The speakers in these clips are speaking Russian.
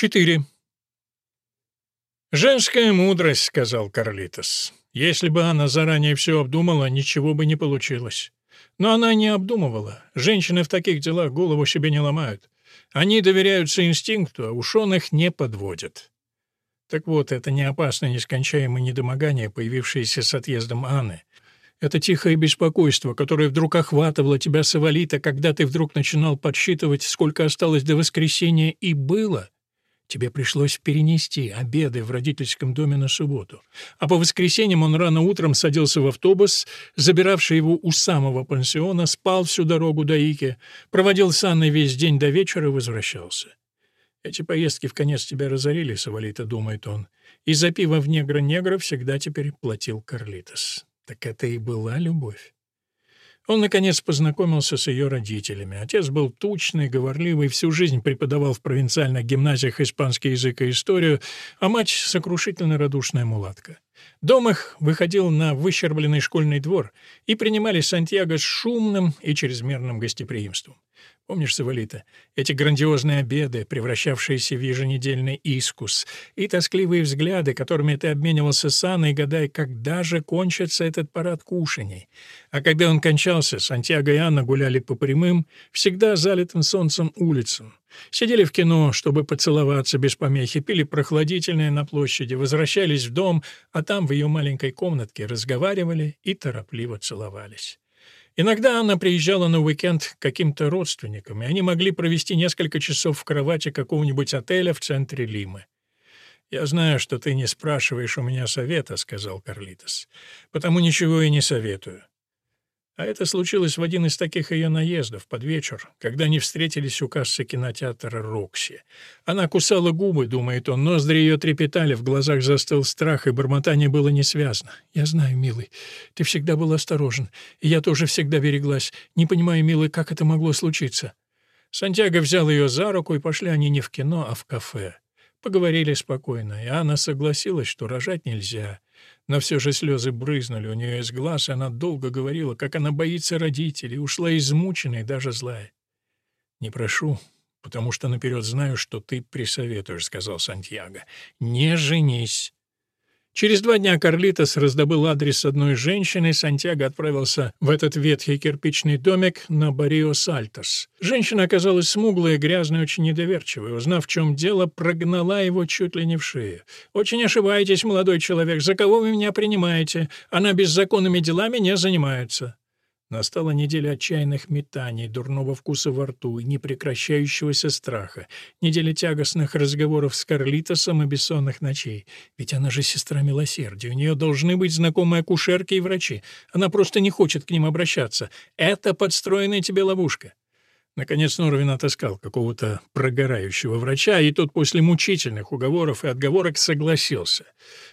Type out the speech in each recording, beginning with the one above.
4. «Женская мудрость», — сказал Карлитос. «Если бы она заранее все обдумала, ничего бы не получилось». Но она не обдумывала. Женщины в таких делах голову себе не ломают. Они доверяются инстинкту, а уж он их не подводит. Так вот, это не опасное нескончаемое недомогание, появившееся с отъездом Анны. Это тихое беспокойство, которое вдруг охватывало тебя, Савалита, когда ты вдруг начинал подсчитывать, сколько осталось до воскресенья, и было — Тебе пришлось перенести обеды в родительском доме на субботу. А по воскресеньям он рано утром садился в автобус, забиравший его у самого пансиона, спал всю дорогу до Ики, проводил с Анной весь день до вечера и возвращался. Эти поездки в конец тебя разорили, Савалита, думает он. И за пиво в негра-негра всегда теперь платил Карлитос. Так это и была любовь. Он, наконец, познакомился с ее родителями. Отец был тучный, говорливый, всю жизнь преподавал в провинциальных гимназиях испанский язык и историю, а мать — сокрушительно радушная мулатка. Дом их выходил на выщербленный школьный двор, и принимали Сантьяго с шумным и чрезмерным гостеприимством. Помнишь, Савалита, эти грандиозные обеды, превращавшиеся в еженедельный искус, и тоскливые взгляды, которыми ты обменивался с Анной, гадая, когда же кончится этот парад кушаний. А когда он кончался, Сантьяго и Анна гуляли по прямым, всегда залитым солнцем улицам. Сидели в кино, чтобы поцеловаться без помехи, пили прохладительное на площади, возвращались в дом, а там в ее маленькой комнатке разговаривали и торопливо целовались. Иногда она приезжала на уикенд к каким-то родственникам, и они могли провести несколько часов в кровати какого-нибудь отеля в центре Лимы. «Я знаю, что ты не спрашиваешь у меня совета», — сказал Карлитос. «Потому ничего и не советую. А это случилось в один из таких ее наездов, под вечер, когда они встретились у кассы кинотеатра «Рокси». Она кусала губы, думает он, ноздри ее трепетали, в глазах застыл страх, и бормотание было несвязно. «Я знаю, милый, ты всегда был осторожен, и я тоже всегда береглась. Не понимаю, милый, как это могло случиться?» Сантьяго взял ее за руку, и пошли они не в кино, а в кафе. Поговорили спокойно, и Анна согласилась, что рожать нельзя — но все же слезы брызнули у нее из глаз, и она долго говорила, как она боится родителей, ушла измученная и даже злая. «Не прошу, потому что наперед знаю, что ты присоветуешь», — сказал Сантьяго. «Не женись». Через два дня Карлитос раздобыл адрес одной женщины, Сантьяго отправился в этот ветхий кирпичный домик на Барио-Сальтос. Женщина оказалась смуглая, грязная, очень недоверчивая. Узнав, в чем дело, прогнала его чуть ли не в шею. «Очень ошибаетесь, молодой человек, за кого вы меня принимаете? Она беззаконными делами не занимается». Настала неделя отчаянных метаний, дурного вкуса во рту и непрекращающегося страха, неделя тягостных разговоров с Карлитосом и бессонных ночей. Ведь она же сестра милосердия, у нее должны быть знакомые акушерки и врачи. Она просто не хочет к ним обращаться. Это подстроенная тебе ловушка. Наконец Норвин отыскал какого-то прогорающего врача, и тот после мучительных уговоров и отговорок согласился.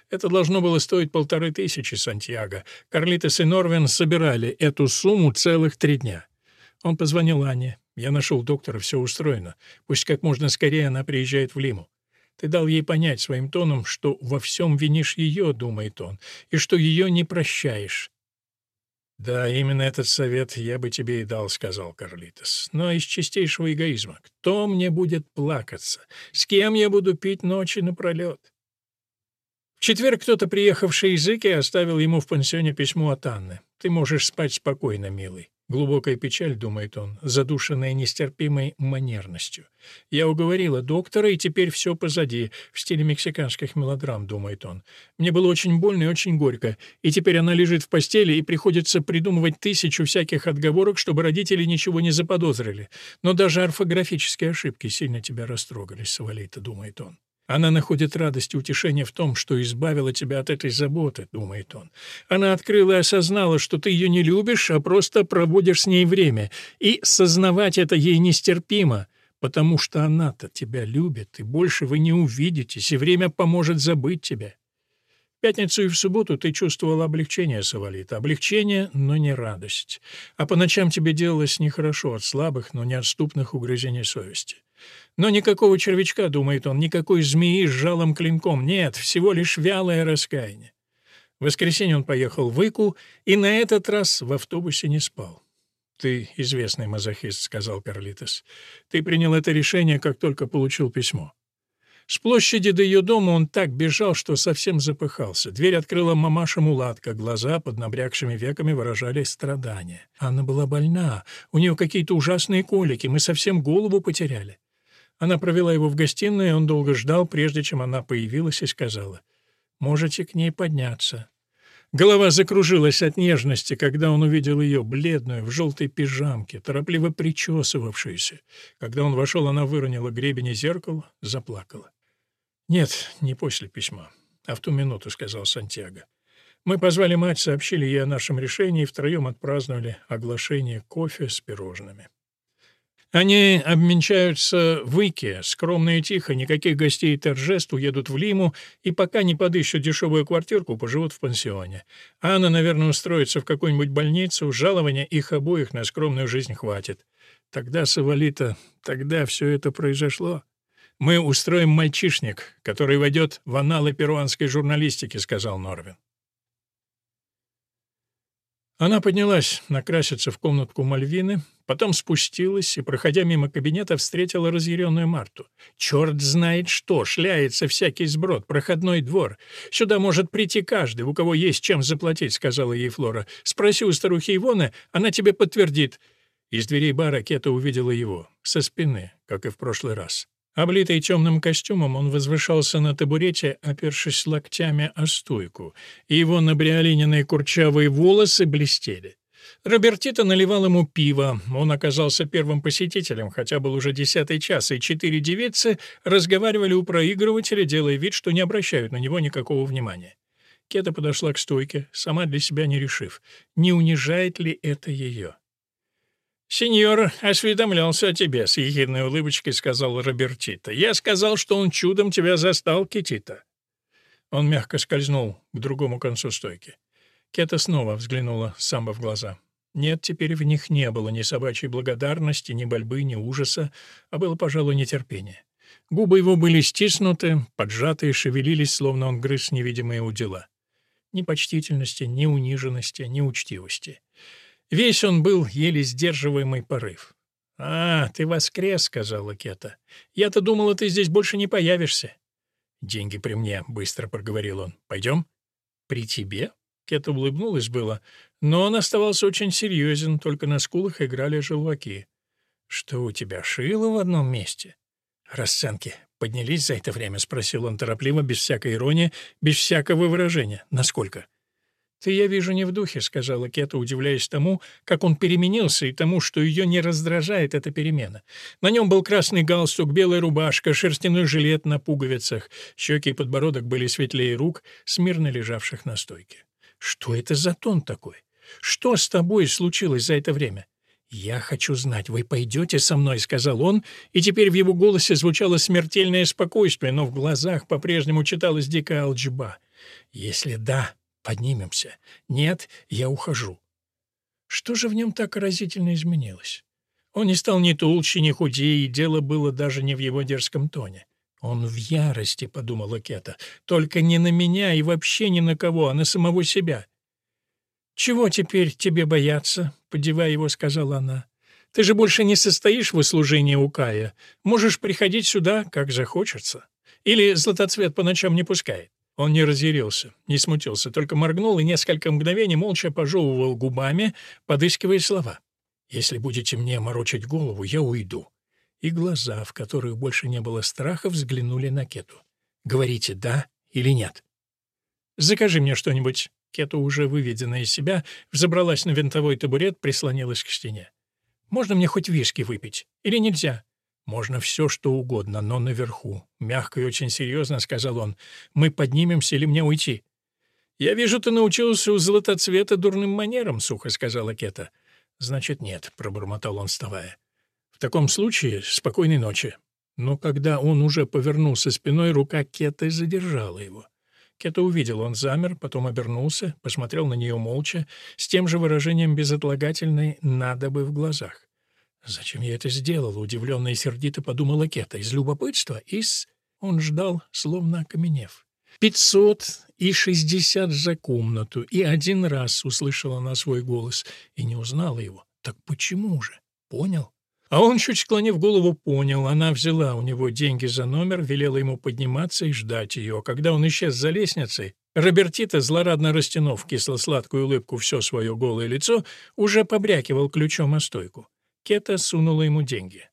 Это должно было стоить полторы тысячи Сантьяго. Карлитес и Норвин собирали эту сумму целых три дня. Он позвонил Анне. «Я нашел доктора, все устроено. Пусть как можно скорее она приезжает в Лиму. Ты дал ей понять своим тоном, что во всем винишь ее, — думает он, — и что ее не прощаешь. «Да, именно этот совет я бы тебе и дал», — сказал Карлитос. «Но из чистейшего эгоизма. Кто мне будет плакаться? С кем я буду пить ночи напролет?» В четверг кто-то, приехавший из Ики, оставил ему в пансионе письмо от Анны. «Ты можешь спать спокойно, милый. Глубокая печаль, думает он, задушенная нестерпимой манерностью. Я уговорила доктора, и теперь все позади, в стиле мексиканских мелодрам, думает он. Мне было очень больно и очень горько, и теперь она лежит в постели, и приходится придумывать тысячу всяких отговорок, чтобы родители ничего не заподозрили. Но даже орфографические ошибки сильно тебя растрогали, Савалита, думает он. Она находит радость и утешение в том, что избавила тебя от этой заботы, думает он. Она открыла и осознала, что ты ее не любишь, а просто проводишь с ней время, и сознавать это ей нестерпимо, потому что она-то тебя любит, и больше вы не увидитесь, и время поможет забыть тебя. Пятницу и в субботу ты чувствовала облегчение, Савалита, облегчение, но не радость. А по ночам тебе делалось нехорошо от слабых, но неотступных угрызений совести. Но никакого червячка, думает он, никакой змеи с жалом клинком. Нет, всего лишь вялое раскаяние. В воскресенье он поехал в Ику и на этот раз в автобусе не спал. «Ты известный мазохист», — сказал Карлитос. «Ты принял это решение, как только получил письмо. С площади до ее дома он так бежал, что совсем запыхался. Дверь открыла мамаша Мулатка, глаза под набрякшими веками выражали страдания. Анна была больна, у нее какие-то ужасные колики, мы совсем голову потеряли. Она провела его в гостиную, и он долго ждал, прежде чем она появилась и сказала, «Можете к ней подняться». Голова закружилась от нежности, когда он увидел ее, бледную, в желтой пижамке, торопливо причесывавшуюся. Когда он вошел, она выронила гребень и зеркало, заплакала. «Нет, не после письма, а в ту минуту», — сказал Сантьяго. «Мы позвали мать, сообщили ей о нашем решении и втроем отпраздновали оглашение кофе с пирожными». Они обменчаются в Ике, скромно и тихо, никаких гостей и торжеств, уедут в Лиму и пока не подыщут дешевую квартирку, поживут в пансионе. Анна, наверное, устроится в какую-нибудь больницу, жалования их обоих на скромную жизнь хватит. Тогда, Савалита, тогда все это произошло. «Мы устроим мальчишник, который войдет в аналы перуанской журналистики», — сказал Норвин. Она поднялась накраситься в комнатку Мальвины, потом спустилась и, проходя мимо кабинета, встретила разъяренную Марту. «Черт знает что! Шляется всякий сброд, проходной двор. Сюда может прийти каждый, у кого есть чем заплатить», — сказала ей Флора. «Спроси у старухи Ивоны, она тебе подтвердит». Из дверей бара Кета увидела его, со спины, как и в прошлый раз. Облитый темным костюмом, он возвышался на табурете, опершись локтями о стойку, и его набриолиненные курчавые волосы блестели. Робертита наливал ему пиво. Он оказался первым посетителем, хотя был уже десятый час, и четыре девицы разговаривали у проигрывателя, делая вид, что не обращают на него никакого внимания. Кета подошла к стойке, сама для себя не решив, не унижает ли это ее. «Сеньор осведомлялся о тебе», — с ехидной улыбочкой сказал Робертита. «Я сказал, что он чудом тебя застал, Китита». Он мягко скользнул к другому концу стойки. Кета снова взглянула Самбо в глаза. Нет, теперь в них не было ни собачьей благодарности, ни борьбы, ни ужаса, а было, пожалуй, нетерпение. Губы его были стиснуты, поджатые, шевелились, словно он грыз невидимые удила. Ни почтительности, ни униженности, ни учтивости. Весь он был еле сдерживаемый порыв. «А, ты воскрес», — сказала Кета. «Я-то думала, ты здесь больше не появишься». «Деньги при мне», — быстро проговорил он. «Пойдем?» «При тебе?» Кета улыбнулась было, но он оставался очень серьезен, только на скулах играли желваки. «Что у тебя, шило в одном месте?» «Расценки поднялись за это время?» — спросил он торопливо, без всякой иронии, без всякого выражения. «Насколько?» «Ты, я вижу, не в духе», — сказала Кета, удивляясь тому, как он переменился, и тому, что ее не раздражает эта перемена. На нем был красный галстук, белая рубашка, шерстяной жилет на пуговицах. Щеки и подбородок были светлее рук, смирно лежавших на стойке. «Что это за тон такой? Что с тобой случилось за это время?» «Я хочу знать, вы пойдете со мной», — сказал он, и теперь в его голосе звучало смертельное спокойствие, но в глазах по-прежнему читалась дикая алджба. «Если да, Поднимемся. Нет, я ухожу. Что же в нем так разительно изменилось? Он не стал ни толще, ни худее, и дело было даже не в его дерзком тоне. «Он в ярости», — подумала Кета, — «только не на меня и вообще ни на кого, а на самого себя». «Чего теперь тебе бояться?» — подевая его, сказала она. «Ты же больше не состоишь в услужении у Кая. Можешь приходить сюда, как захочется. Или Златоцвет по ночам не пускает. Он не разъярился, не смутился, только моргнул и несколько мгновений молча пожевывал губами, подыскивая слова. «Если будете мне морочить голову, я уйду». И глаза, в которых больше не было страха, взглянули на Кету. «Говорите «да» или «нет». «Закажи мне что-нибудь». Кета, уже выведенная из себя, взобралась на винтовой табурет, прислонилась к стене. «Можно мне хоть виски выпить? Или нельзя?» «Можно все, что угодно, но наверху», — мягко и очень серьезно сказал он. «Мы поднимемся или мне уйти?» «Я вижу, ты научился у золотоцвета дурным манерам», — сухо сказала Кета. «Значит, нет», — пробормотал он, вставая. «В таком случае спокойной ночи». Но когда он уже повернулся спиной, рука Кеты задержала его. Кета увидел, он замер, потом обернулся, посмотрел на нее молча, с тем же выражением безотлагательной «надо бы» в глазах. «Зачем я это сделала?» — удивленно и сердито подумала Кета. «Из любопытства? Из...» Он ждал, словно окаменев. «Пятьсот и шестьдесят за комнату!» И один раз услышала она свой голос и не узнала его. «Так почему же? Понял?» А он, чуть склонив голову, понял, она взяла у него деньги за номер, велела ему подниматься и ждать ее. А когда он исчез за лестницей, Робертита, злорадно растянув кисло-сладкую улыбку все свое голое лицо, уже побрякивал ключом о стойку. Кета сунула ему деньги.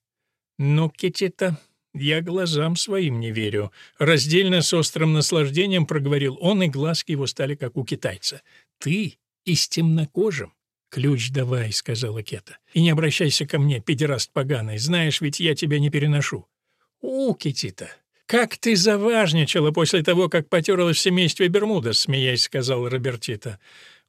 «Но, Кетита, я глазам своим не верю». Раздельно с острым наслаждением проговорил он, и глазки его стали как у китайца. «Ты и с темнокожим?» «Ключ давай», — сказала Кета. «И не обращайся ко мне, педераст поганый, знаешь, ведь я тебя не переношу». «У, Кетита, как ты заважничала после того, как потерлась в семействе Бермуда», — смеясь сказал Робертита.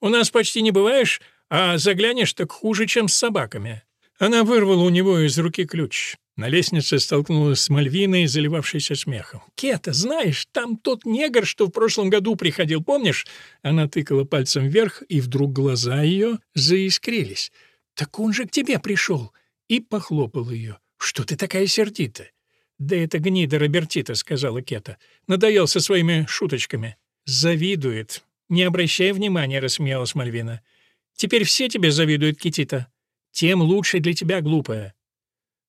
«У нас почти не бываешь, а заглянешь так хуже, чем с собаками». Она вырвала у него из руки ключ. На лестнице столкнулась с Мальвиной, заливавшейся смехом. «Кета, знаешь, там тот негр, что в прошлом году приходил, помнишь?» Она тыкала пальцем вверх, и вдруг глаза ее заискрились. «Так он же к тебе пришел!» И похлопал ее. «Что ты такая сердитая?» «Да это гнида Робертита», — сказала Кета. «Надоел со своими шуточками». «Завидует». «Не обращай внимания», — рассмеялась Мальвина. «Теперь все тебе завидуют, Китита» тем лучше для тебя, глупая».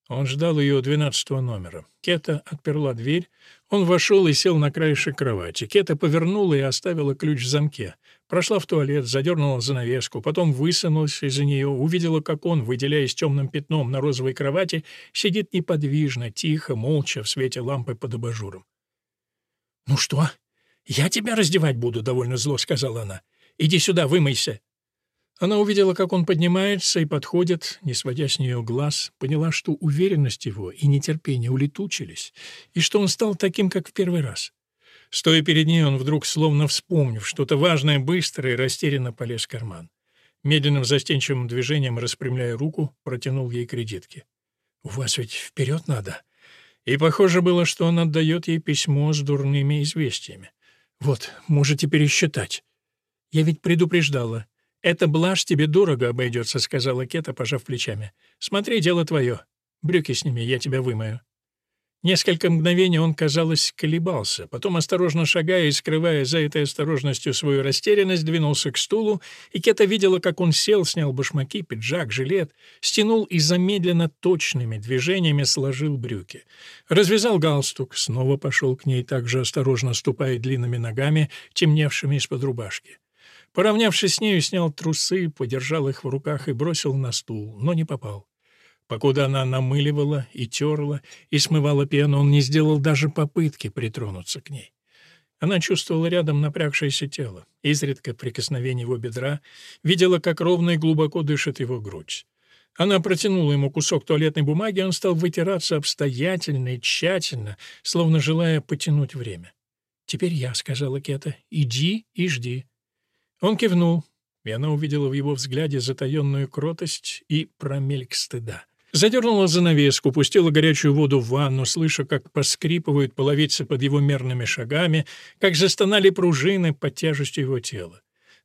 Он ждал ее двенадцатого номера. Кета отперла дверь. Он вошел и сел на краешек кровати. Кета повернула и оставила ключ в замке. Прошла в туалет, задернула занавеску, потом высунулась из-за нее, увидела, как он, выделяясь темным пятном на розовой кровати, сидит неподвижно, тихо, молча, в свете лампы под абажуром. «Ну что? Я тебя раздевать буду», — довольно зло сказала она. «Иди сюда, вымойся». Она увидела, как он поднимается и подходит, не сводя с нее глаз, поняла, что уверенность его и нетерпение улетучились, и что он стал таким, как в первый раз. Стоя перед ней, он вдруг, словно вспомнив что-то важное, быстро и растерянно полез в карман. Медленным застенчивым движением, распрямляя руку, протянул ей кредитки. «У вас ведь вперед надо». И похоже было, что он отдает ей письмо с дурными известиями. «Вот, можете пересчитать. Я ведь предупреждала. «Эта блажь тебе дорого обойдется», — сказала Кета, пожав плечами. «Смотри, дело твое. Брюки сними, я тебя вымою». Несколько мгновений он, казалось, колебался, потом, осторожно шагая и скрывая за этой осторожностью свою растерянность, двинулся к стулу, и Кета видела, как он сел, снял башмаки, пиджак, жилет, стянул и замедленно точными движениями сложил брюки. Развязал галстук, снова пошел к ней, также осторожно ступая длинными ногами, темневшими из-под рубашки. Поравнявшись с нею, снял трусы, подержал их в руках и бросил на стул, но не попал. Покуда она намыливала и терла, и смывала пену, он не сделал даже попытки притронуться к ней. Она чувствовала рядом напрягшееся тело, изредка прикосновение его бедра, видела, как ровно и глубоко дышит его грудь. Она протянула ему кусок туалетной бумаги, он стал вытираться обстоятельно и тщательно, словно желая потянуть время. «Теперь я», — сказала Кета, — «иди и жди». Он кивнул, и она увидела в его взгляде затаенную кротость и промельк стыда. Задернула занавеску, пустила горячую воду в ванну, слыша, как поскрипывают половицы под его мерными шагами, как застонали пружины под тяжестью его тела.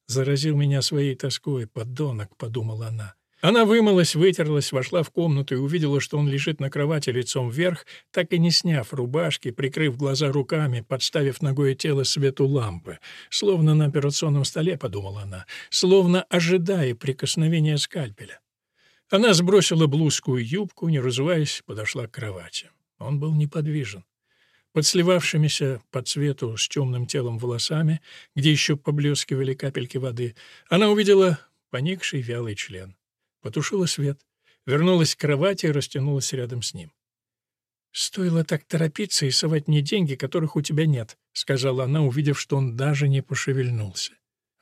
«Заразил меня своей тоской, подонок», — подумала она. Она вымылась, вытерлась, вошла в комнату и увидела, что он лежит на кровати лицом вверх, так и не сняв рубашки, прикрыв глаза руками, подставив ногое тело свету лампы. Словно на операционном столе, подумала она, словно ожидая прикосновения скальпеля. Она сбросила блузку и юбку, не разуваясь, подошла к кровати. Он был неподвижен. Под сливавшимися по цвету с темным телом волосами, где еще поблескивали капельки воды, она увидела поникший вялый член. Потушила свет, вернулась к кровати и растянулась рядом с ним. «Стоило так торопиться и совать мне деньги, которых у тебя нет», — сказала она, увидев, что он даже не пошевельнулся.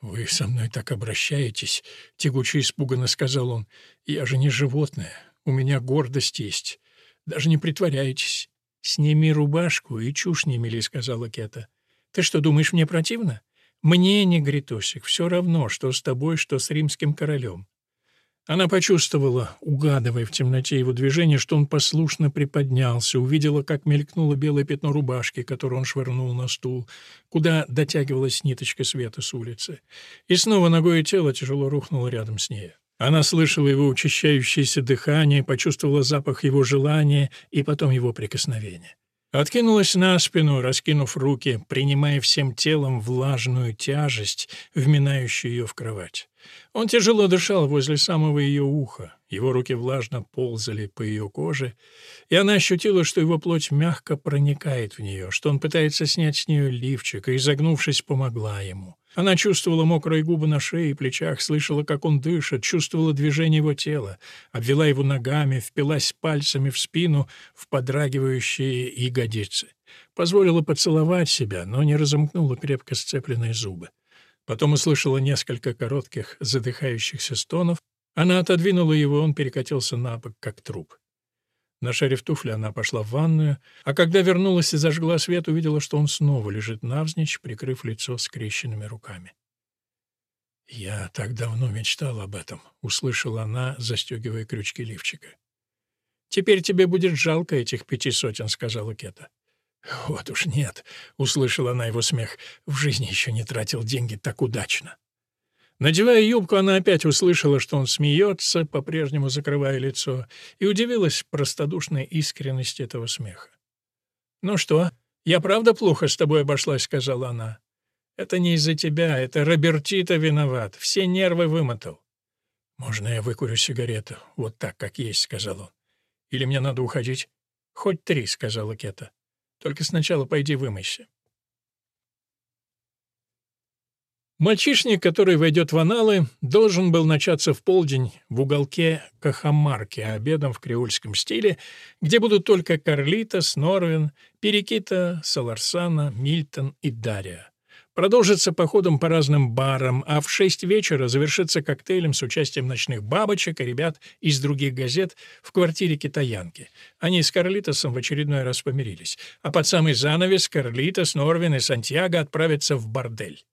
«Вы со мной так обращаетесь», — тягуче испуганно сказал он. «Я же не животное, у меня гордость есть. Даже не притворяйтесь». «Сними рубашку и чушь не мели», — сказала Кета. «Ты что, думаешь, мне противно? Мне, не негритосик, все равно, что с тобой, что с римским королем. Она почувствовала, угадывая в темноте его движение, что он послушно приподнялся, увидела, как мелькнуло белое пятно рубашки, которую он швырнул на стул, куда дотягивалась ниточка света с улицы. И снова ногое тело тяжело рухнуло рядом с ней. Она слышала его учащающееся дыхание, почувствовала запах его желания и потом его прикосновения. Откинулась на спину, раскинув руки, принимая всем телом влажную тяжесть, вминающую ее в кровать. Он тяжело дышал возле самого ее уха, его руки влажно ползали по ее коже, и она ощутила, что его плоть мягко проникает в нее, что он пытается снять с нее лифчик, и, изогнувшись, помогла ему. Она чувствовала мокрые губы на шее и плечах, слышала, как он дышит, чувствовала движение его тела, обвела его ногами, впилась пальцами в спину, в подрагивающие ягодицы. Позволила поцеловать себя, но не разомкнула крепко сцепленные зубы. Потом услышала несколько коротких, задыхающихся стонов. Она отодвинула его, он перекатился на бок, как труп. Нашарив туфли, она пошла в ванную, а когда вернулась и зажгла свет, увидела, что он снова лежит навзничь, прикрыв лицо скрещенными руками. «Я так давно мечтал об этом», — услышала она, застегивая крючки лифчика. «Теперь тебе будет жалко этих пяти сотен», — сказала Кета. «Вот уж нет», — услышала она его смех. «В жизни еще не тратил деньги так удачно». Надевая юбку, она опять услышала, что он смеется, по-прежнему закрывая лицо, и удивилась простодушной искренности этого смеха. «Ну что, я правда плохо с тобой обошлась?» — сказала она. «Это не из-за тебя, это Робертита виноват, все нервы вымотал». «Можно я выкурю сигарету? Вот так, как есть», — сказал он. «Или мне надо уходить?» «Хоть три», — сказала Кета. «Только сначала пойди вымойся». Мальчишник, который войдет в аналы, должен был начаться в полдень в уголке Кахамарки, обедом в креольском стиле, где будут только Карлита, Снорвин, Перекита, Саларсана, Мильтон и Дарья. Продолжится походом по разным барам, а в шесть вечера завершится коктейлем с участием ночных бабочек и ребят из других газет в квартире китаянки. Они с Карлитосом в очередной раз помирились. А под самый занавес Карлитос, Норвин и Сантьяго отправятся в бордель.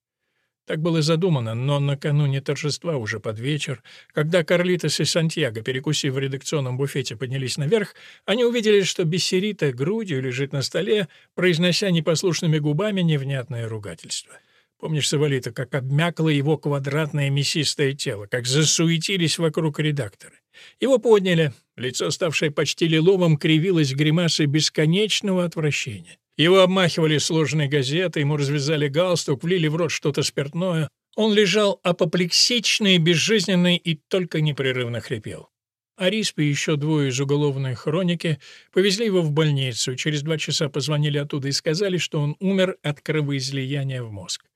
Так было задумано, но накануне торжества уже под вечер, когда Карлитос и Сантьяго, перекусив в редакционном буфете, поднялись наверх, они увидели, что Бессерита грудью лежит на столе, произнося непослушными губами невнятное ругательство. Помнишь, Савалита, как обмякло его квадратное мясистое тело, как засуетились вокруг редакторы? Его подняли, лицо, ставшее почти лиловым, кривилось гримасой бесконечного отвращения. Его обмахивали сложной газетой, ему развязали галстук, влили в рот что-то спиртное. Он лежал апоплексичный, безжизненный и только непрерывно хрипел. Арисп и еще двое из уголовной хроники повезли его в больницу, через два часа позвонили оттуда и сказали, что он умер от кровоизлияния в мозг.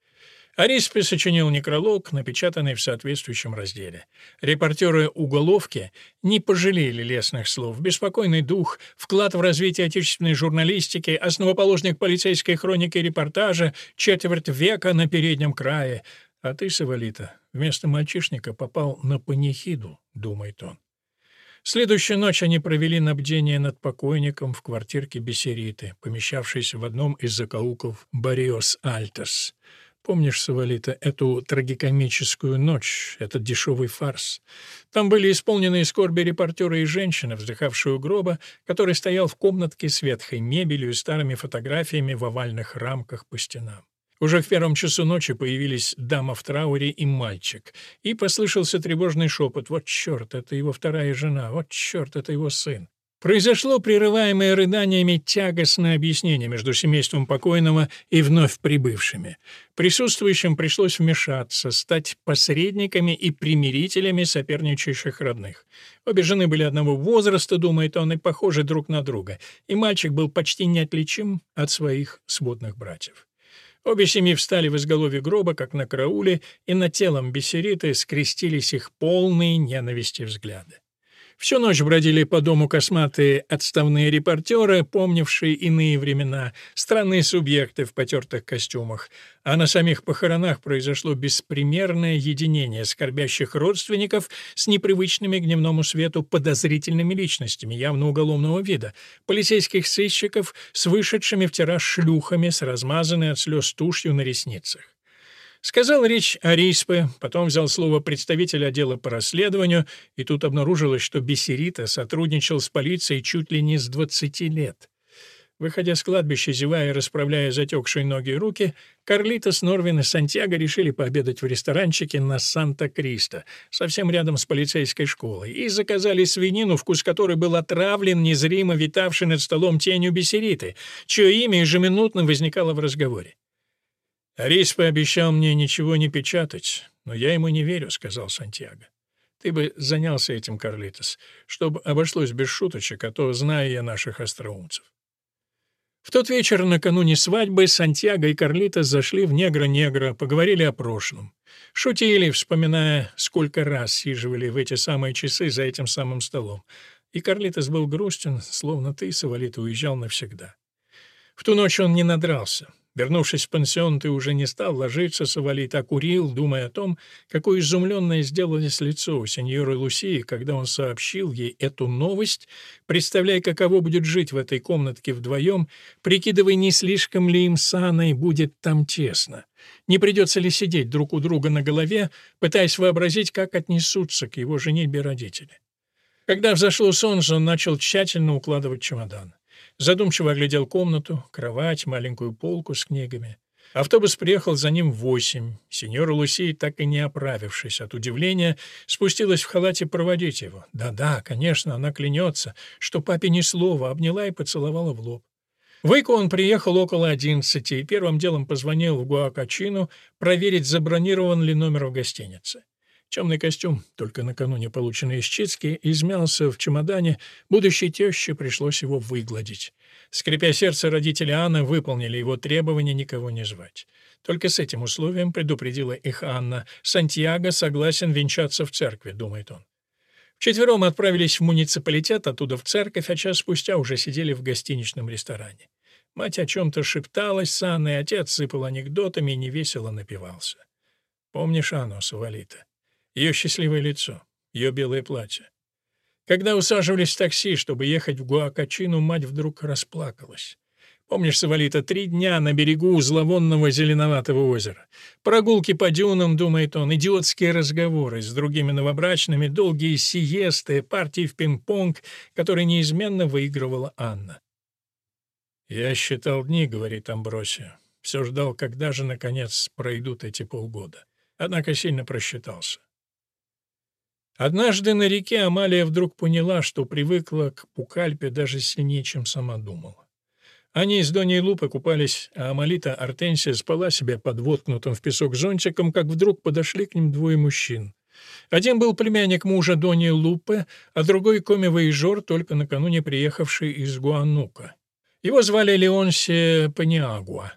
Ариспи сочинил некролог, напечатанный в соответствующем разделе. Репортеры «Уголовки» не пожалели лестных слов. Беспокойный дух, вклад в развитие отечественной журналистики, основоположник полицейской хроники репортажа, четверть века на переднем крае. А ты, Савалита, вместо мальчишника попал на панихиду, думает он. Следующую ночь они провели на бдение над покойником в квартирке Бессериты, помещавшейся в одном из закоулков Бариос Альтос. Помнишь, Савалита, эту трагикомическую ночь, этот дешевый фарс? Там были исполнены скорби репортеры и женщина, вздыхавшая у гроба, который стоял в комнатке с ветхой мебелью и старыми фотографиями в овальных рамках по стенам. Уже в первом часу ночи появились дама в трауре и мальчик, и послышался тревожный шепот «Вот черт, это его вторая жена! Вот черт, это его сын!» Произошло прерываемое рыданиями тягостное объяснение между семейством покойного и вновь прибывшими. Присутствующим пришлось вмешаться, стать посредниками и примирителями соперничающих родных. Обе жены были одного возраста, думает он, и похожи друг на друга, и мальчик был почти неотличим от своих сводных братьев. Обе семьи встали в изголовье гроба, как на карауле, и над телом Бессериты скрестились их полные ненависти взгляды. Всю ночь бродили по дому косматые отставные репортеры, помнившие иные времена, странные субъекты в потертых костюмах, а на самих похоронах произошло беспримерное единение скорбящих родственников с непривычными к дневному свету подозрительными личностями явно уголовного вида, полицейских сыщиков с вышедшими в тираж шлюхами с размазанной от слез тушью на ресницах. Сказал речь о Рейспе, потом взял слово представитель отдела по расследованию, и тут обнаружилось, что Бессерита сотрудничал с полицией чуть ли не с 20 лет. Выходя с кладбища, зевая и расправляя затекшие ноги и руки, Карлитос, Норвин и Сантьяго решили пообедать в ресторанчике на Санта-Кристо, совсем рядом с полицейской школой, и заказали свинину, вкус которой был отравлен незримо витавшей над столом тенью бисериты, чье имя ежеминутно возникало в разговоре. «Арис пообещал мне ничего не печатать, но я ему не верю», — сказал Сантьяго. «Ты бы занялся этим, Карлитос, чтобы обошлось без шуточек, а то знаю я наших остроумцев». В тот вечер, накануне свадьбы, Сантьяго и Карлита зашли в «Негра-негра», поговорили о прошлом. Шутили, вспоминая, сколько раз сиживали в эти самые часы за этим самым столом. И Карлитос был грустен, словно ты, Савалита, уезжал навсегда. В ту ночь он не надрался. Вернувшись в пансион, ты уже не стал ложиться, Савалит, а курил, думая о том, какое изумленное сделалось лицо у сеньоры Лусии, когда он сообщил ей эту новость, представляя, каково будет жить в этой комнатке вдвоем, прикидывая, не слишком ли им с Анной будет там тесно. Не придется ли сидеть друг у друга на голове, пытаясь вообразить, как отнесутся к его женитьбе родители. Когда взошло солнце, он начал тщательно укладывать чемодан. Задумчиво оглядел комнату, кровать, маленькую полку с книгами. Автобус приехал за ним в восемь. Сеньора Лусей, так и не оправившись от удивления, спустилась в халате проводить его. Да-да, конечно, она клянется, что папе ни слова, обняла и поцеловала в лоб. В Ику он приехал около одиннадцати и первым делом позвонил в Гуакачину проверить, забронирован ли номер в гостинице. Темный костюм, только накануне полученный из Чицки, измялся в чемодане, будущей теще пришлось его выгладить. Скрипя сердце, родители Анны выполнили его требование никого не звать. Только с этим условием предупредила их Анна. «Сантьяго согласен венчаться в церкви», — думает он. Вчетвером отправились в муниципалитет, оттуда в церковь, а час спустя уже сидели в гостиничном ресторане. Мать о чем-то шепталась с Анной, отец сыпал анекдотами и невесело напивался. «Помнишь Анну, Савалита?» Ее счастливое лицо, ее белое платье. Когда усаживались в такси, чтобы ехать в Гуакачину, мать вдруг расплакалась. Помнишь, Савалита, три дня на берегу зловонного зеленоватого озера. Прогулки по дюнам, думает он, идиотские разговоры с другими новобрачными, долгие сиесты, партии в пинг-понг, которые неизменно выигрывала Анна. «Я считал дни», — говорит Амбросия. Все ждал, когда же, наконец, пройдут эти полгода. Однако сильно просчитался. Однажды на реке Амалия вдруг поняла, что привыкла к Пукальпе даже сильнее, чем сама думала. Они с Доней Лупой купались, а Амалита Артенсия спала себе под воткнутым в песок зонтиком, как вдруг подошли к ним двое мужчин. Один был племянник мужа Дони Лупе, а другой — коми-воежор, только накануне приехавший из Гуанука. Его звали Леонси Паниагуа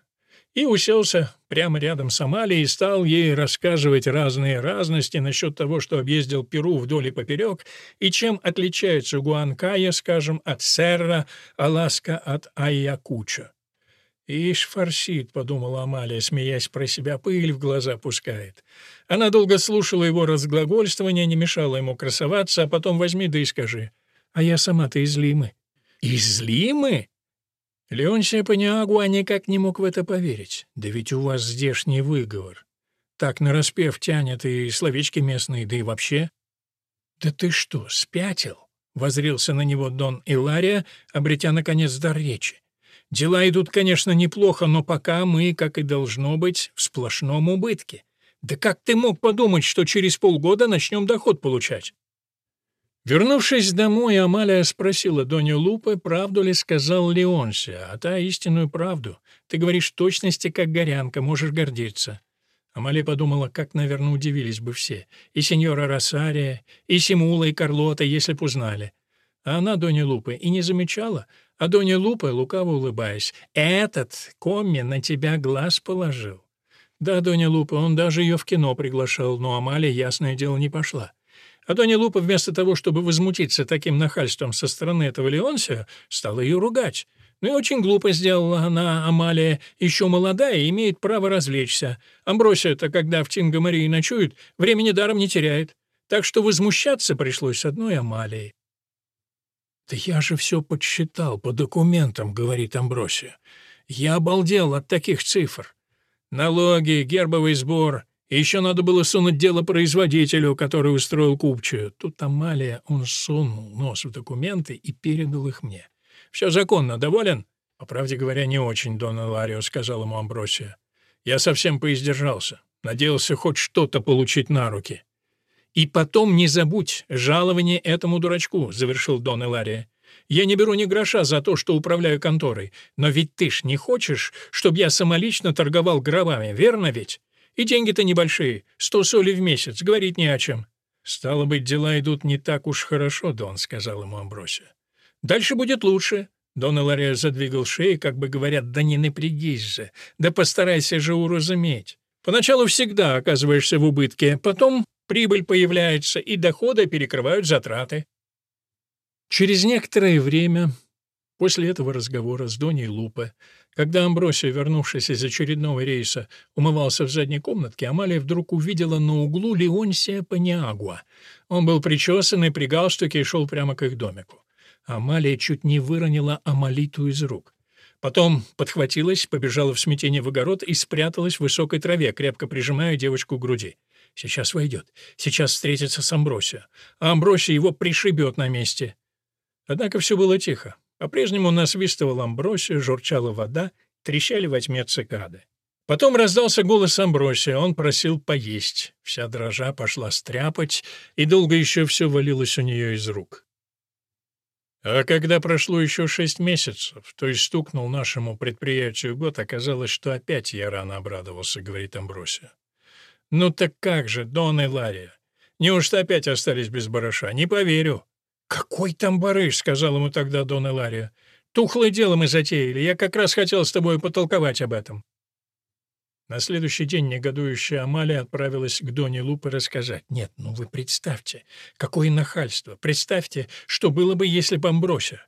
и уселся прямо рядом с Амалией и стал ей рассказывать разные разности насчет того, что объездил Перу вдоль и поперек, и чем отличается Гуанкая, скажем, от Серра, Аласка от Айякуча. «Ишь, форсит», — подумала Амалия, смеясь про себя, пыль в глаза пускает. Она долго слушала его разглагольствование, не мешала ему красоваться, а потом возьми да и скажи. «А я сама-то из Лимы». «Из Лимы?» Леонсия Паниагуа никак не мог в это поверить. Да ведь у вас здешний выговор. Так нараспев тянет и словечки местные, да и вообще. «Да ты что, спятил?» — возрился на него Дон Илария, обретя, наконец, дар речи. «Дела идут, конечно, неплохо, но пока мы, как и должно быть, в сплошном убытке. Да как ты мог подумать, что через полгода начнем доход получать?» Вернувшись домой, Амалия спросила Доню Лупы, правду ли сказал Леонсия, а та истинную правду. Ты говоришь точности, как горянка, можешь гордиться. Амалия подумала, как, наверное, удивились бы все. И сеньора Росария, и Симула, и Карлота, если б узнали. А она, Доня Лупы, и не замечала. А Доня Лупа, лукаво улыбаясь, «Этот Комми на тебя глаз положил». Да, Доня Лупа, он даже ее в кино приглашал, но Амалия, ясное дело, не пошла. А Тони Лупа вместо того, чтобы возмутиться таким нахальством со стороны этого Леонсия, стала ее ругать. Ну и очень глупо сделала она, Амалия, еще молодая и имеет право развлечься. Амбросия-то, когда в Тинго-Марии ночует, времени даром не теряет. Так что возмущаться пришлось одной Амалии. «Да я же все подсчитал по документам», — говорит Амбросия. «Я обалдел от таких цифр. Налоги, гербовый сбор, еще надо было сунуть дело производителю, который устроил купчую. Тут Амалия, он сунул нос в документы и передал их мне. «Все законно. Доволен?» «По правде говоря, не очень, Дон Ларио», — сказал ему Амбросия. «Я совсем поиздержался. Надеялся хоть что-то получить на руки». «И потом не забудь жалование этому дурачку», — завершил Дон Илария. «Я не беру ни гроша за то, что управляю конторой, но ведь ты ж не хочешь, чтобы я самолично торговал гробами, верно ведь? И деньги-то небольшие, сто солей в месяц, говорить не о чем». «Стало быть, дела идут не так уж хорошо, Дон», — сказал ему Амбросия. «Дальше будет лучше». Дон Илария задвигал шею, как бы говоря, «Да не напрягись же, да постарайся же уразуметь». Поначалу всегда оказываешься в убытке, потом прибыль появляется, и доходы перекрывают затраты. Через некоторое время, после этого разговора с Доней Лупе, когда Амбросия, вернувшись из очередного рейса, умывался в задней комнатке, Амалия вдруг увидела на углу Леонсия Паниагуа. Он был причесанный при галстуке и шел прямо к их домику. Амалия чуть не выронила Амалиту из рук. Потом подхватилась, побежала в смятение в огород и спряталась в высокой траве, крепко прижимая девочку к груди. Сейчас войдет. Сейчас встретится с Амбросио. А Амбросио его пришибет на месте. Однако все было тихо. По-прежнему насвистывал Амбросио, журчала вода, трещали во тьме цикады. Потом раздался голос Амбросия, он просил поесть. Вся дрожа пошла стряпать, и долго еще все валилось у нее из рук. А когда прошло еще шесть месяцев, то есть стукнул нашему предприятию год, оказалось, что опять я рано обрадовался, говорит Амбросия. «Ну так как же, Дон и Лария? Неужто опять остались без барыша? Не поверю». «Какой там барыш?» — сказал ему тогда Дон Илария. «Тухлое дело мы затеяли. Я как раз хотел с тобой потолковать об этом». На следующий день негодующая Амалия отправилась к Доне Лупе рассказать. «Нет, ну вы представьте, какое нахальство! Представьте, что было бы, если бы Амброся!»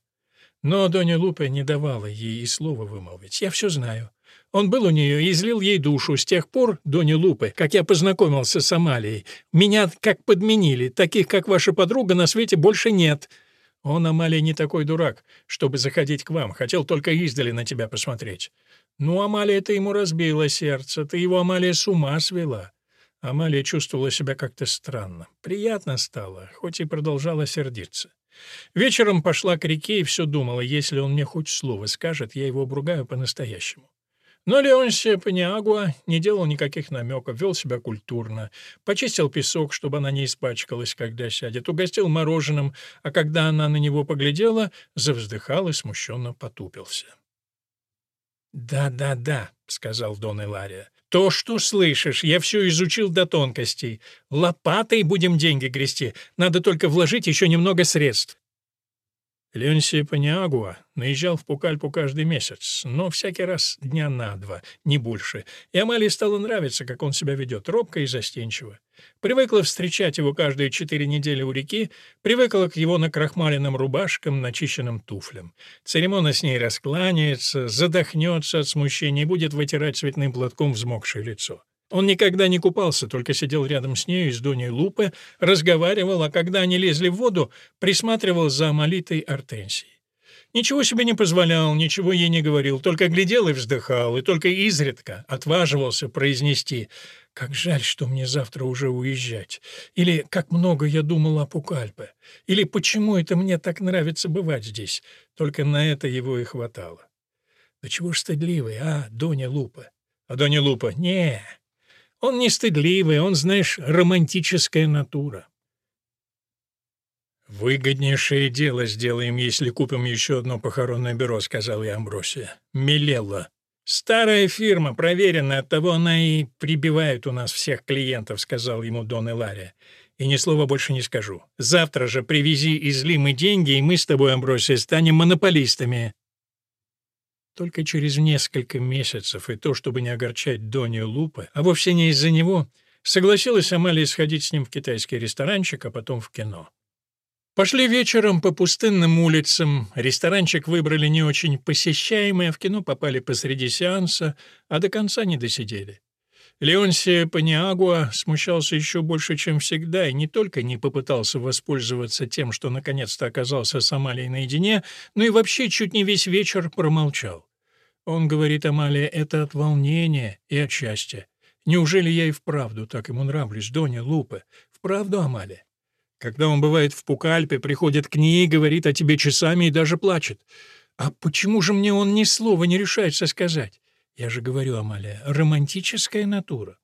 Но Доня Лупе не давала ей и слова вымолвить. «Я все знаю. Он был у нее и излил ей душу. С тех пор, Дони Лупы, как я познакомился с Амалией, меня как подменили. Таких, как ваша подруга, на свете больше нет. Он, Амалия, не такой дурак, чтобы заходить к вам. Хотел только издали на тебя посмотреть. Ну, Амалия, ты ему разбила сердце. Ты его, Амалия, с ума свела. Амалия чувствовала себя как-то странно. Приятно стало, хоть и продолжала сердиться. Вечером пошла к реке и все думала, если он мне хоть слово скажет, я его обругаю по-настоящему. Но Леонсия Паниагуа не делал никаких намеков, вел себя культурно, почистил песок, чтобы она не испачкалась, когда сядет, угостил мороженым, а когда она на него поглядела, завздыхал и смущенно потупился. «Да-да-да», — сказал Дон Илария. «То, что слышишь, я все изучил до тонкостей. Лопатой будем деньги грести, надо только вложить еще немного средств. Ленсия Паниагуа наезжал в Пукальпу каждый месяц, но всякий раз дня на два, не больше, и Амалии стало нравиться, как он себя ведет, робко и застенчиво. Привыкла встречать его каждые четыре недели у реки, привыкла к его накрахмаленным рубашкам, начищенным туфлям. Церемонно с ней раскланяется, задохнется от смущения и будет вытирать цветным платком взмокшее лицо. Он никогда не купался, только сидел рядом с нею из Доней Лупы, разговаривал, а когда они лезли в воду, присматривал за Амалитой Артенсией. Ничего себе не позволял, ничего ей не говорил, только глядел и вздыхал, и только изредка отваживался произнести «Как жаль, что мне завтра уже уезжать», или «Как много я думал о Пукальпе», или «Почему это мне так нравится бывать здесь?» Только на это его и хватало. «Да чего ж стыдливый, а, Доня Лупа?» «А Доня Лупа, не, он не стыдливый, он, знаешь, романтическая натура. «Выгоднейшее дело сделаем, если купим еще одно похоронное бюро», — сказал я Амбросия. «Мелелла. Старая фирма, проверенная, оттого она и прибивает у нас всех клиентов», — сказал ему Дон Илария. «И ни слова больше не скажу. Завтра же привези из Лимы деньги, и мы с тобой, Амбросия, станем монополистами». Только через несколько месяцев, и то, чтобы не огорчать Донию Лупы, а вовсе не из-за него, согласилась Амалия сходить с ним в китайский ресторанчик, а потом в кино. Пошли вечером по пустынным улицам, ресторанчик выбрали не очень посещаемый, а в кино попали посреди сеанса, а до конца не досидели. Леонсия Паниагуа смущался еще больше, чем всегда, и не только не попытался воспользоваться тем, что наконец-то оказался с Амалией наедине, но и вообще чуть не весь вечер промолчал. Он говорит Амалия, это от волнения и от счастья. Неужели я и вправду так ему нравлюсь, Доня Лупе? Вправду, Амалия? Когда он бывает в Пукальпе, приходит к ней, говорит о тебе часами и даже плачет. А почему же мне он ни слова не решается сказать? Я же говорю, Амалия, романтическая натура.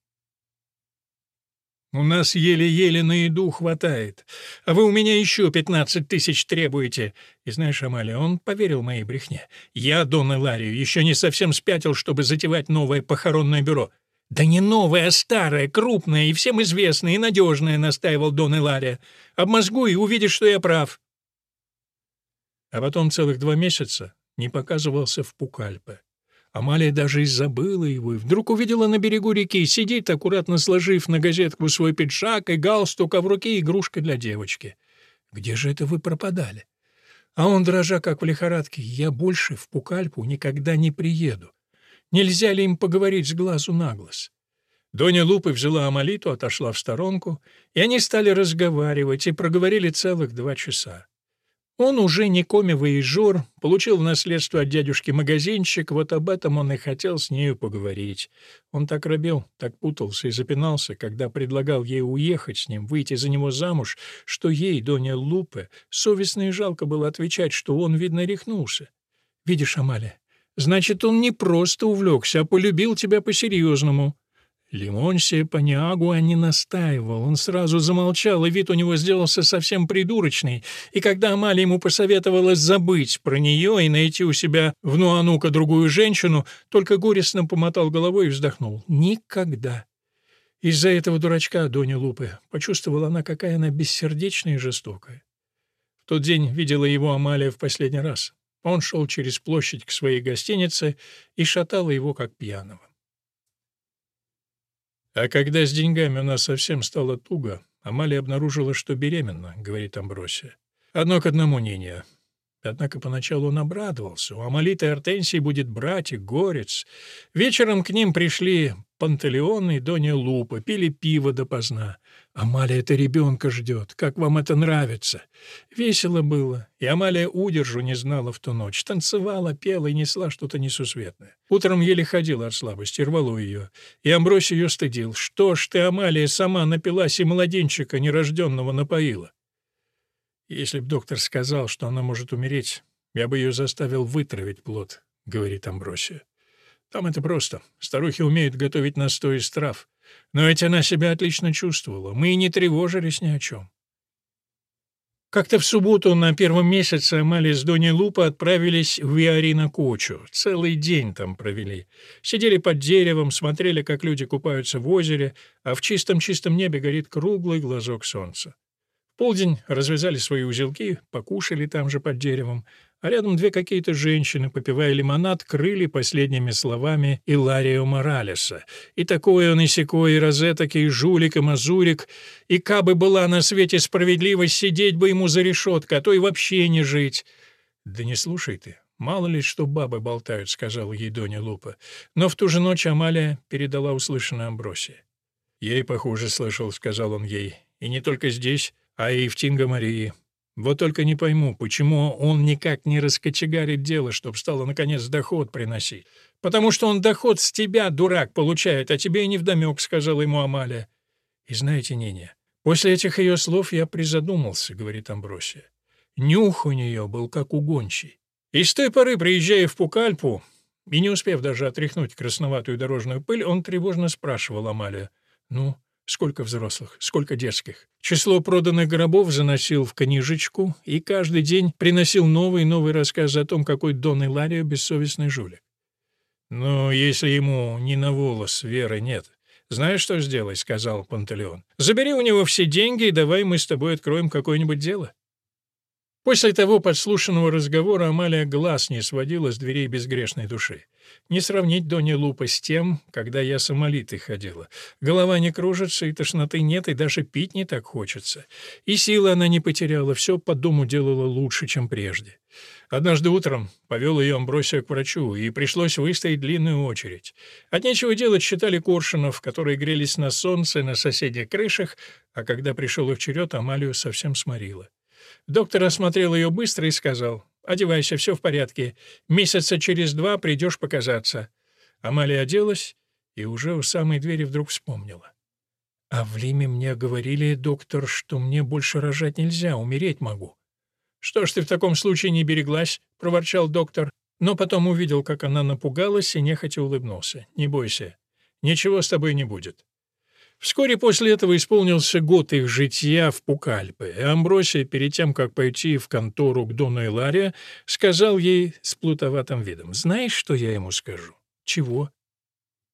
У нас еле-еле на еду хватает, а вы у меня еще пятнадцать тысяч требуете. И знаешь, Амалия, он поверил моей брехне. Я, Дон Иларию, еще не совсем спятил, чтобы затевать новое похоронное бюро. «Да не новое, а старое, крупное и всем известное и надежное», — настаивал Дон Илария. «Обмозгуй и увидишь, что я прав». А потом целых два месяца не показывался в Пукальпе. Амалия даже и забыла его, и вдруг увидела на берегу реки, сидит, аккуратно сложив на газетку свой пиджак и галстук, а в руке игрушка для девочки. «Где же это вы пропадали?» А он, дрожа как в лихорадке, «Я больше в Пукальпу никогда не приеду. Нельзя ли им поговорить с глазу на глаз?» Доня Лупы взяла Амалиту, отошла в сторонку, и они стали разговаривать и проговорили целых два часа. Он уже не коми-воежор, получил в наследство от дядюшки магазинчик, вот об этом он и хотел с нею поговорить. Он так робел, так путался и запинался, когда предлагал ей уехать с ним, выйти за него замуж, что ей, Доня Лупе, совестно и жалко было отвечать, что он, видно, рехнулся. «Видишь, Амалия, значит, он не просто увлекся, а полюбил тебя по-серьезному. Лимонсия по Ниагуа не настаивал, он сразу замолчал, и вид у него сделался совсем придурочный, и когда Амалия ему посоветовала забыть про нее и найти у себя в Нуанука другую женщину, только горестно помотал головой и вздохнул. «Никогда!» Из-за этого дурачка, Доня Лупы, почувствовала она, какая она бессердечная и жестокая. В тот день видела его Амалия в последний раз. Он шел через площадь к своей гостинице и шатала его, как пьяного. А когда с деньгами у нас совсем стало туго, Амалия обнаружила, что беременна, говорит Амбросия. Одно к одному, Ниня. Однако поначалу он обрадовался. У Амалиты Артенсии будет брать и горец. Вечером к ним пришли Пантелеон и Доня Лупа, пили пиво допоздна. «Амалия это ребенка ждет. Как вам это нравится?» Весело было, и Амалия удержу не знала в ту ночь. Танцевала, пела и несла что-то несусветное. Утром еле ходила от слабости, рвало ее. И Амбросий ее стыдил. «Что ж ты, Амалия, сама напилась и младенчика нерожденного напоила?» Если б доктор сказал, что она может умереть, я бы ее заставил вытравить плод, — говорит Амбросия. Там это просто. Старухи умеют готовить настой из трав. Но ведь она себя отлично чувствовала. Мы и не тревожились ни о чем. Как-то в субботу на первом месяце Амали с Доней Лупа отправились в Виарина Кочу. Целый день там провели. Сидели под деревом, смотрели, как люди купаются в озере, а в чистом-чистом небе горит круглый глазок солнца полдень развязали свои узелки, покушали там же под деревом, а рядом две какие-то женщины, попивая лимонад, крыли последними словами Иларио Моралеса. И такое он, и сякое, и розеток, и жулик, и мазурик, и кабы была на свете справедливость, сидеть бы ему за решеткой, а то и вообще не жить. «Да не слушай ты, мало ли что бабы болтают», — сказала ей Доня Лупа. Но в ту же ночь Амалия передала услышанное Амбросия. «Ей, похоже, слышал», — сказал он ей, — «и не только здесь» а и в Тинго-Марии. Вот только не пойму, почему он никак не раскочегарит дело, чтоб стало, наконец, доход приносить. Потому что он доход с тебя, дурак, получает, а тебе и не вдомек, — сказала ему Амалия. И знаете, Ниня, после этих ее слов я призадумался, — говорит Амбросия. Нюх у нее был как у гончей. И с той поры, приезжая в Пукальпу, и не успев даже отряхнуть красноватую дорожную пыль, он тревожно спрашивал Амалию. «Ну, Сколько взрослых, сколько детских. Число проданных гробов заносил в книжечку и каждый день приносил новый и новый рассказ о том, какой Дон Иларио бессовестный жулик. «Ну, если ему ни на волос веры нет, знаешь, что сделай?» — сказал Пантелеон. «Забери у него все деньги и давай мы с тобой откроем какое-нибудь дело». После того подслушанного разговора Амалия глаз не сводила с дверей безгрешной души. Не сравнить Дони Лупа с тем, когда я с Амалитой ходила. Голова не кружится, и тошноты нет, и даже пить не так хочется. И силы она не потеряла, все по дому делала лучше, чем прежде. Однажды утром повел ее Амбросия к врачу, и пришлось выстоять длинную очередь. От нечего делать считали коршунов, которые грелись на солнце на соседних крышах, а когда пришел их черед, Амалию совсем сморила. Доктор осмотрел ее быстро и сказал, «Одевайся, все в порядке. Месяца через два придешь показаться». Амалия оделась и уже у самой двери вдруг вспомнила. «А в Лиме мне говорили, доктор, что мне больше рожать нельзя, умереть могу». «Что ж ты в таком случае не береглась?» — проворчал доктор. Но потом увидел, как она напугалась, и нехотя улыбнулся. «Не бойся. Ничего с тобой не будет». Вскоре после этого исполнился год их житья в Пукальпе, и Амбросия, перед тем, как пойти в контору к Дону Иларе, сказал ей с плутоватым видом, «Знаешь, что я ему скажу?» «Чего?»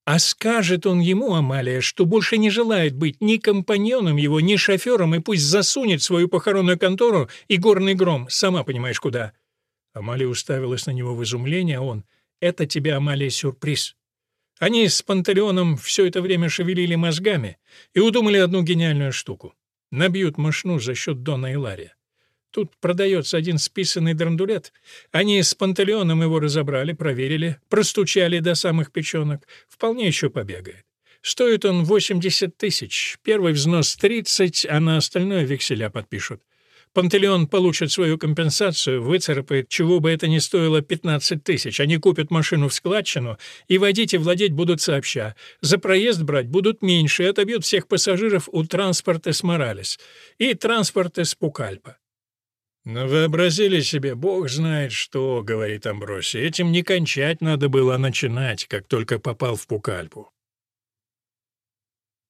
А скажет он ему, Амалия, что больше не желает быть ни компаньоном его, ни шофером, и пусть засунет свою похоронную контору и горный гром, сама понимаешь куда. Амалия уставилась на него в изумлении, а он «Это тебе, Амалия, сюрприз». Они с Пантелеоном все это время шевелили мозгами и удумали одну гениальную штуку. Набьют мошну за счет Дона Илария. Тут продается один списанный драндулет. Они с Пантелеоном его разобрали, проверили, простучали до самых печенок. Вполне еще побегает. Стоит он 80 тысяч. Первый взнос 30, а на остальное векселя подпишут. Пантелеон получит свою компенсацию, выцарапает, чего бы это ни стоило, 15 тысяч. Они купят машину в складчину, и водить и владеть будут сообща. За проезд брать будут меньше, и отобьют всех пассажиров у транспорта с Моралес и транспорта с Пукальпа. «Но вообразили себе, бог знает что», — говорит Амбросий. «Этим не кончать надо было, начинать, как только попал в Пукальпу.